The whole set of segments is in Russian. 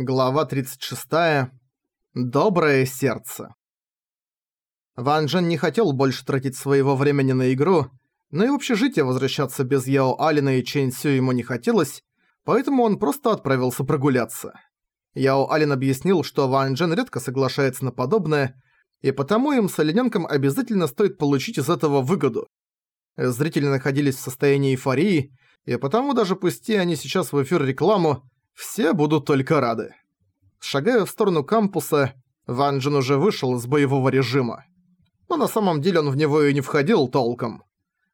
Глава 36. Доброе сердце. Ван Джен не хотел больше тратить своего времени на игру, но и в общежитие возвращаться без Яо Алина и Чэнь Сю ему не хотелось, поэтому он просто отправился прогуляться. Яо Алин объяснил, что Ван Джен редко соглашается на подобное, и потому им с оленёнком обязательно стоит получить из этого выгоду. Зрители находились в состоянии эйфории, и потому даже пусти они сейчас в эфир рекламу, все будут только рады. Шагая в сторону кампуса, Ван Джен уже вышел из боевого режима. Но на самом деле он в него и не входил толком.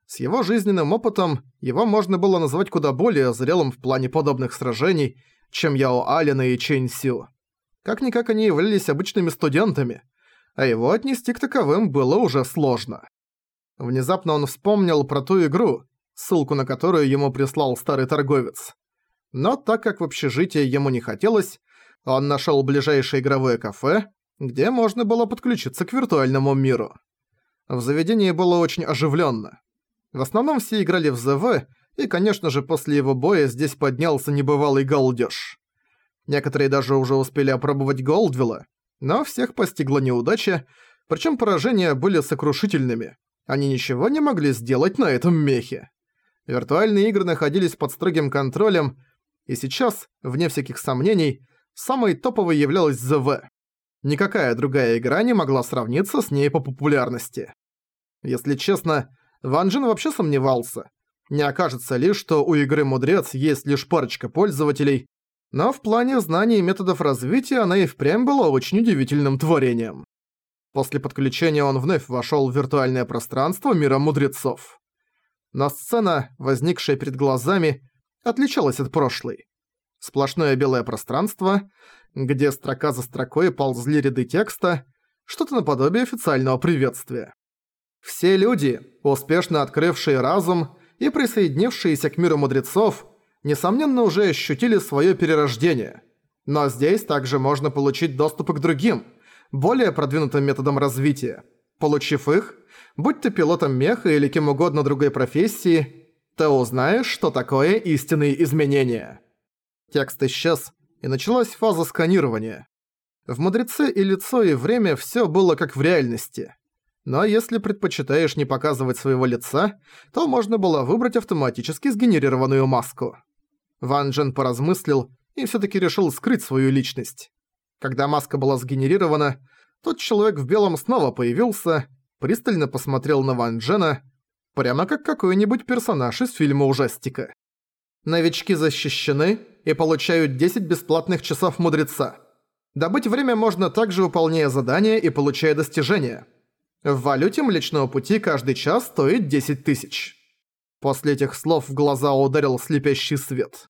С его жизненным опытом его можно было назвать куда более зрелым в плане подобных сражений, чем Яо Алина и Чэнь Сю. Как-никак они являлись обычными студентами, а его отнести к таковым было уже сложно. Внезапно он вспомнил про ту игру, ссылку на которую ему прислал старый торговец. Но так как в общежитие ему не хотелось, он нашел ближайшее игровое кафе, где можно было подключиться к виртуальному миру. В заведении было очень оживленно. В основном все играли в ЗВ, и, конечно же, после его боя здесь поднялся небывалый галдеж. Некоторые даже уже успели опробовать Голдвилла, но всех постигла неудача, причем поражения были сокрушительными. Они ничего не могли сделать на этом мехе. Виртуальные игры находились под строгим контролем, и сейчас, вне всяких сомнений, самой топовой являлась ЗВ. Никакая другая игра не могла сравниться с ней по популярности. Если честно, Ван Джин вообще сомневался. Не окажется ли, что у игры «Мудрец» есть лишь парочка пользователей, но в плане знаний и методов развития она и впрямь была очень удивительным творением. После подключения он вновь вошёл в виртуальное пространство мира мудрецов. Но сцена, возникшая перед глазами, отличалась от прошлой. Сплошное белое пространство, где строка за строкой ползли ряды текста, что-то наподобие официального приветствия. Все люди, успешно открывшие разум и присоединившиеся к миру мудрецов, несомненно уже ощутили свое перерождение. Но здесь также можно получить доступ к другим, более продвинутым методам развития. Получив их, будь ты пилотом меха или кем угодно другой профессии, ты узнаешь, что такое истинные изменения. Текст исчез, и началась фаза сканирования. В «Мудреце» и лицо, и время все было как в реальности. Но если предпочитаешь не показывать своего лица, то можно было выбрать автоматически сгенерированную маску. Ван Джен поразмыслил и все таки решил скрыть свою личность. Когда маска была сгенерирована, тот человек в белом снова появился, пристально посмотрел на Ван Джена Прямо как какой-нибудь персонаж из фильма ужастика. Новички защищены и получают 10 бесплатных часов мудреца. Добыть время можно также выполняя задания и получая достижения. В валюте Млечного Пути каждый час стоит 10 тысяч. После этих слов в глаза ударил слепящий свет.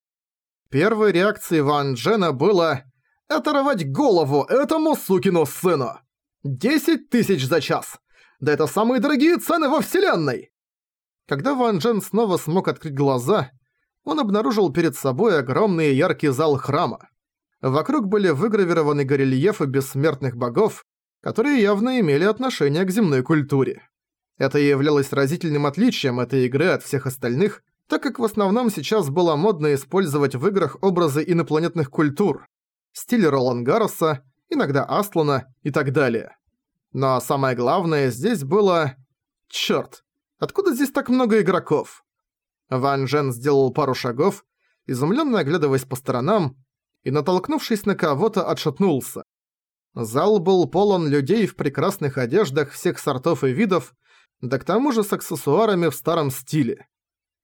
Первой реакцией Ван Джена было «Оторвать голову этому сукину сыну! 10 тысяч за час! Да это самые дорогие цены во вселенной!» Когда Ван Джен снова смог открыть глаза, он обнаружил перед собой огромный яркий зал храма. Вокруг были выгравированы горельефы бессмертных богов, которые явно имели отношение к земной культуре. Это являлось разительным отличием этой игры от всех остальных, так как в основном сейчас было модно использовать в играх образы инопланетных культур, стиль Ролан Гарроса, иногда Аслана и так далее. Но самое главное здесь было... Чёрт, Откуда здесь так много игроков? Ван Джен сделал пару шагов, изумленно оглядываясь по сторонам, и, натолкнувшись на кого-то, отшатнулся. Зал был полон людей в прекрасных одеждах всех сортов и видов, да к тому же с аксессуарами в старом стиле.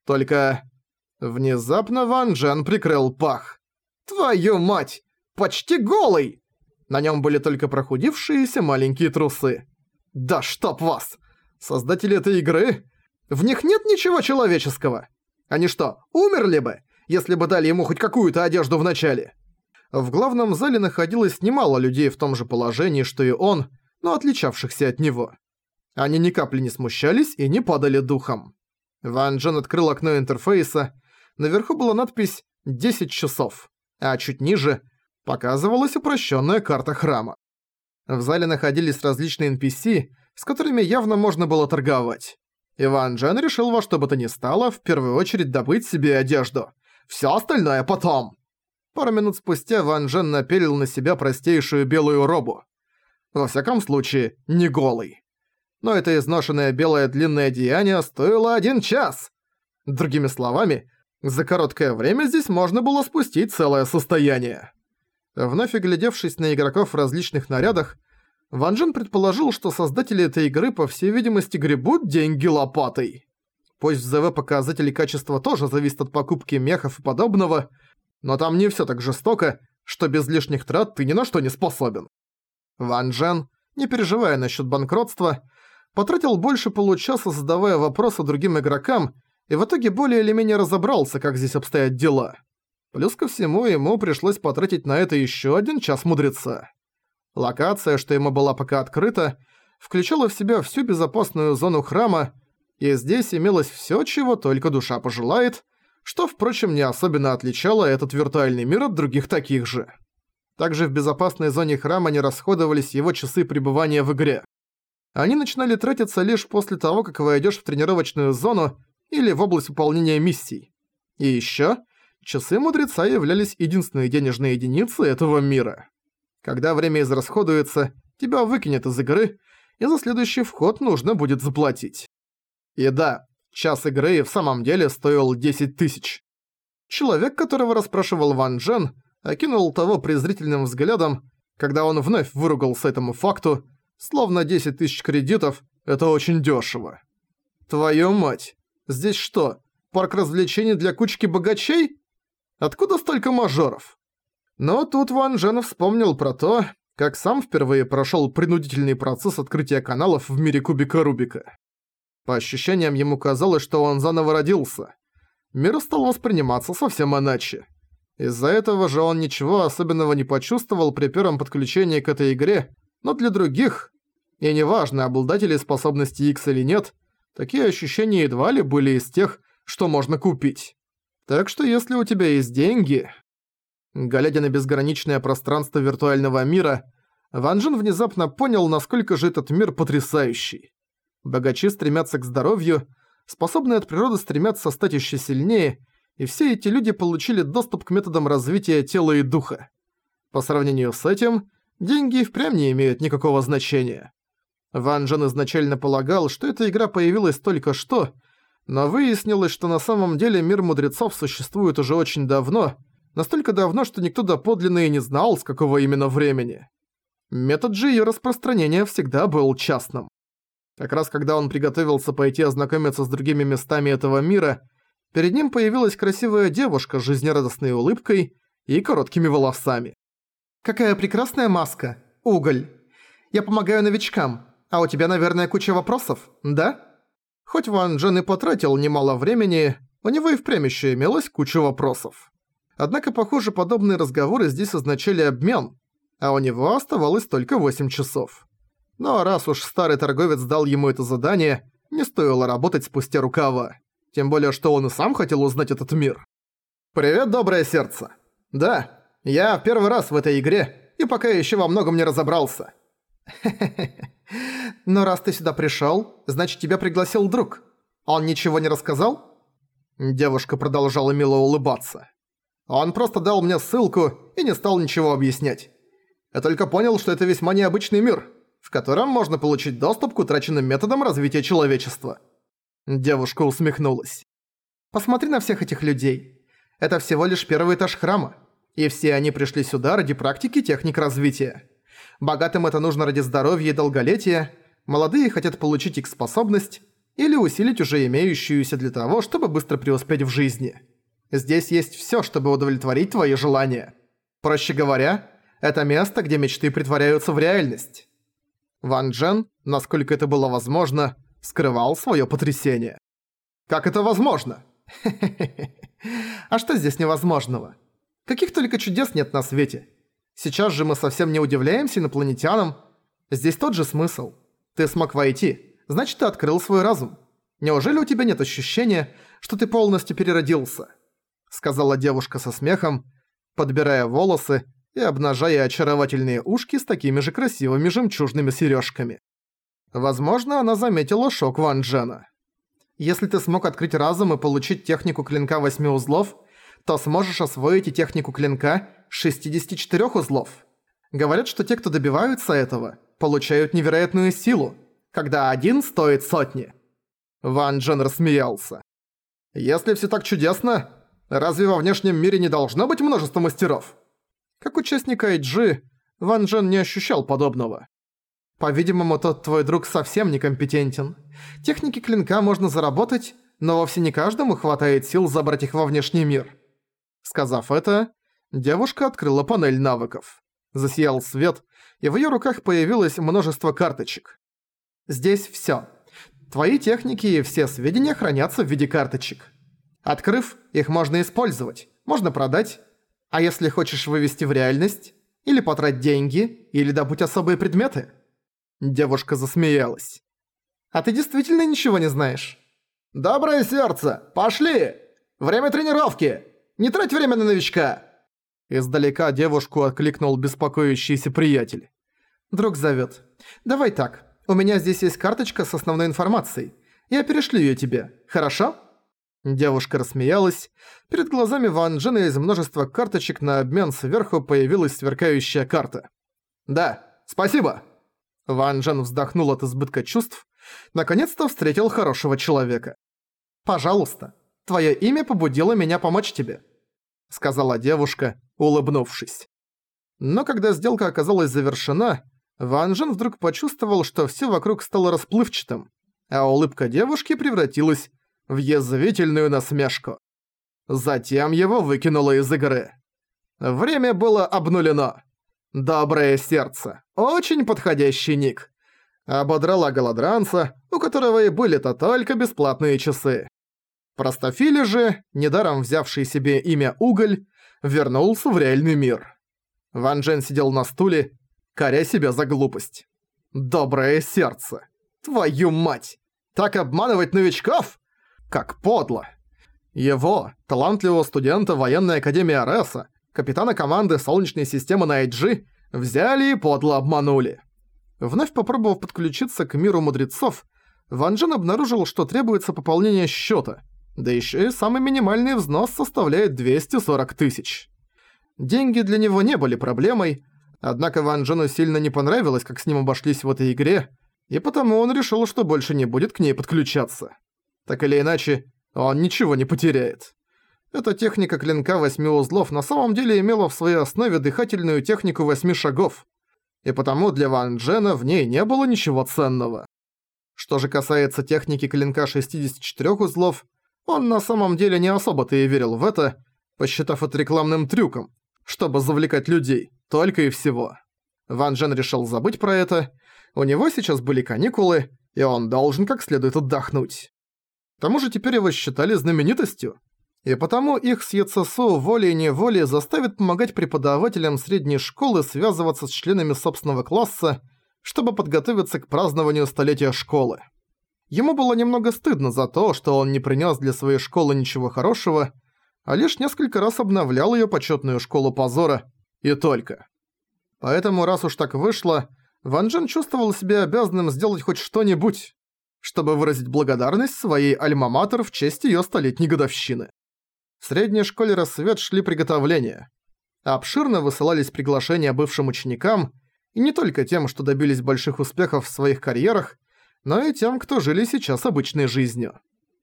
Только... Внезапно Ван Джен прикрыл пах. «Твою мать! Почти голый!» На нем были только прохудившиеся маленькие трусы. «Да чтоб вас! Создатели этой игры в них нет ничего человеческого. Они что, умерли бы, если бы дали ему хоть какую-то одежду в начале? В главном зале находилось немало людей в том же положении, что и он, но отличавшихся от него. Они ни капли не смущались и не падали духом. Ван Джен открыл окно интерфейса. Наверху была надпись «10 часов», а чуть ниже показывалась упрощенная карта храма. В зале находились различные NPC, с которыми явно можно было торговать. Иван Джен решил во что бы то ни стало в первую очередь добыть себе одежду. Всё остальное потом. Пару минут спустя Ван Джен напелил на себя простейшую белую робу. Во всяком случае, не голый. Но это изношенное белое длинное одеяние стоило один час. Другими словами, за короткое время здесь можно было спустить целое состояние. Вновь оглядевшись на игроков в различных нарядах, Ван Джен предположил, что создатели этой игры, по всей видимости, гребут деньги лопатой. Пусть в ЗВ показатели качества тоже зависят от покупки мехов и подобного, но там не всё так жестоко, что без лишних трат ты ни на что не способен. Ван Джен, не переживая насчёт банкротства, потратил больше получаса, задавая вопросы другим игрокам, и в итоге более или менее разобрался, как здесь обстоят дела. Плюс ко всему, ему пришлось потратить на это ещё один час мудреца. Локация, что ему была пока открыта, включала в себя всю безопасную зону храма, и здесь имелось всё, чего только душа пожелает, что, впрочем, не особенно отличало этот виртуальный мир от других таких же. Также в безопасной зоне храма не расходовались его часы пребывания в игре. Они начинали тратиться лишь после того, как войдёшь в тренировочную зону или в область выполнения миссий. И ещё, часы мудреца являлись единственной денежной единицей этого мира. Когда время израсходуется, тебя выкинет из игры, и за следующий вход нужно будет заплатить. И да, час игры в самом деле стоил 10 тысяч. Человек, которого расспрашивал Ван Джен, окинул того презрительным взглядом, когда он вновь выругался этому факту, словно 10 тысяч кредитов – это очень дешево. Твою мать, здесь что, парк развлечений для кучки богачей? Откуда столько мажоров? Но тут Ван Джен вспомнил про то, как сам впервые прошел принудительный процесс открытия каналов в мире кубика Рубика. По ощущениям ему казалось, что он заново родился. Мир стал восприниматься совсем иначе. Из-за этого же он ничего особенного не почувствовал при первом подключении к этой игре, но для других, и неважно, обладатели способности X или нет, такие ощущения едва ли были из тех, что можно купить. Так что если у тебя есть деньги... Глядя на безграничное пространство виртуального мира, Ван Джин внезапно понял, насколько же этот мир потрясающий. Богачи стремятся к здоровью, способные от природы стремятся стать еще сильнее, и все эти люди получили доступ к методам развития тела и духа. По сравнению с этим, деньги впрямь не имеют никакого значения. Ван Джен изначально полагал, что эта игра появилась только что, но выяснилось, что на самом деле мир мудрецов существует уже очень давно, настолько давно, что никто доподлинно и не знал, с какого именно времени. Метод же её распространения всегда был частным. Как раз когда он приготовился пойти ознакомиться с другими местами этого мира, перед ним появилась красивая девушка с жизнерадостной улыбкой и короткими волосами. «Какая прекрасная маска! Уголь! Я помогаю новичкам, а у тебя, наверное, куча вопросов, да?» Хоть Ван Джен и потратил немало времени, у него и впрямь ещё имелось куча вопросов. Однако, похоже, подобные разговоры здесь означали обмен, а у него оставалось только 8 часов. Но раз уж старый торговец дал ему это задание, не стоило работать спустя рукава. Тем более, что он и сам хотел узнать этот мир. «Привет, доброе сердце. Да, я первый раз в этой игре, и пока еще во многом не разобрался». Но раз ты сюда пришел, значит тебя пригласил друг. Он ничего не рассказал?» Девушка продолжала мило улыбаться. «Он просто дал мне ссылку и не стал ничего объяснять. Я только понял, что это весьма необычный мир в котором можно получить доступ к утраченным методам развития человечества. Девушка усмехнулась. Посмотри на всех этих людей. Это всего лишь первый этаж храма. И все они пришли сюда ради практики техник развития. Богатым это нужно ради здоровья и долголетия, молодые хотят получить их способность или усилить уже имеющуюся для того, чтобы быстро преуспеть в жизни. Здесь есть всё, чтобы удовлетворить твои желания. Проще говоря, это место, где мечты притворяются в реальность. Ван Джен, насколько это было возможно, скрывал своё потрясение. «Как это возможно?» «А что здесь невозможного? Каких только чудес нет на свете. Сейчас же мы совсем не удивляемся инопланетянам. Здесь тот же смысл. Ты смог войти, значит, ты открыл свой разум. Неужели у тебя нет ощущения, что ты полностью переродился?» Сказала девушка со смехом, подбирая волосы и обнажая очаровательные ушки с такими же красивыми жемчужными сережками. Возможно, она заметила шок Ван Джена. Если ты смог открыть разум и получить технику клинка восьми узлов, то сможешь освоить и технику клинка 64 узлов. Говорят, что те, кто добиваются этого, получают невероятную силу, когда один стоит сотни. Ван Джен рассмеялся. Если все так чудесно, разве во внешнем мире не должно быть множество мастеров? Как участник IG, Ван Джен не ощущал подобного. По-видимому, тот твой друг совсем некомпетентен. Техники клинка можно заработать, но вовсе не каждому хватает сил забрать их во внешний мир. Сказав это, девушка открыла панель навыков. Засиял свет, и в её руках появилось множество карточек. Здесь всё. Твои техники и все сведения хранятся в виде карточек. Открыв, их можно использовать, можно продать. А если хочешь вывести в реальность, или потратить деньги, или добыть особые предметы – Девушка засмеялась. «А ты действительно ничего не знаешь?» «Доброе сердце! Пошли! Время тренировки! Не трать время на новичка!» Издалека девушку откликнул беспокоящийся приятель. «Друг зовёт. Давай так. У меня здесь есть карточка с основной информацией. Я перешлю её тебе. Хорошо?» Девушка рассмеялась. Перед глазами Ван Джена из множества карточек на обмен сверху появилась сверкающая карта. «Да, спасибо!» Ван Джен вздохнул от избытка чувств, наконец-то встретил хорошего человека. «Пожалуйста, твое имя побудило меня помочь тебе», — сказала девушка, улыбнувшись. Но когда сделка оказалась завершена, Ван Джен вдруг почувствовал, что все вокруг стало расплывчатым, а улыбка девушки превратилась в язвительную насмешку. Затем его выкинуло из игры. Время было обнулено. Доброе сердце. Очень подходящий ник. Ободрала голодранца, у которого и были-то только бесплатные часы. Простофили же, недаром взявший себе имя Уголь, вернулся в реальный мир. Ван Джен сидел на стуле, коря себя за глупость. Доброе сердце. Твою мать! Так обманывать новичков? Как подло! Его, талантливого студента военной академии Ареса, капитана команды Солнечной системы на IG, взяли и подло обманули. Вновь попробовав подключиться к миру мудрецов, Ван Джен обнаружил, что требуется пополнение счета, да еще и самый минимальный взнос составляет 240 тысяч. Деньги для него не были проблемой, однако Ван Джену сильно не понравилось, как с ним обошлись в этой игре, и потому он решил, что больше не будет к ней подключаться. Так или иначе, он ничего не потеряет. Эта техника клинка восьми узлов на самом деле имела в своей основе дыхательную технику восьми шагов, и потому для Ван Джена в ней не было ничего ценного. Что же касается техники клинка 64 узлов, он на самом деле не особо-то и верил в это, посчитав это рекламным трюком, чтобы завлекать людей, только и всего. Ван Джен решил забыть про это, у него сейчас были каникулы, и он должен как следует отдохнуть. Тому же теперь его считали знаменитостью, и потому их с ЕЦСУ волей-неволей заставит помогать преподавателям средней школы связываться с членами собственного класса, чтобы подготовиться к празднованию столетия школы. Ему было немного стыдно за то, что он не принес для своей школы ничего хорошего, а лишь несколько раз обновлял ее почетную школу позора, и только. Поэтому, раз уж так вышло, Ван Джен чувствовал себя обязанным сделать хоть что-нибудь, чтобы выразить благодарность своей альма-матер в честь ее столетней годовщины. В средней школе «Рассвет» шли приготовления. Обширно высылались приглашения бывшим ученикам, и не только тем, что добились больших успехов в своих карьерах, но и тем, кто жили сейчас обычной жизнью.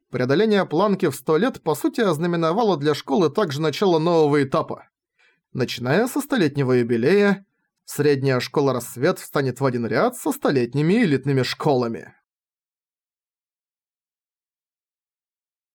Преодоление планки в сто лет по сути ознаменовало для школы также начало нового этапа. Начиная со столетнего юбилея, средняя школа «Рассвет» встанет в один ряд со столетними элитными школами.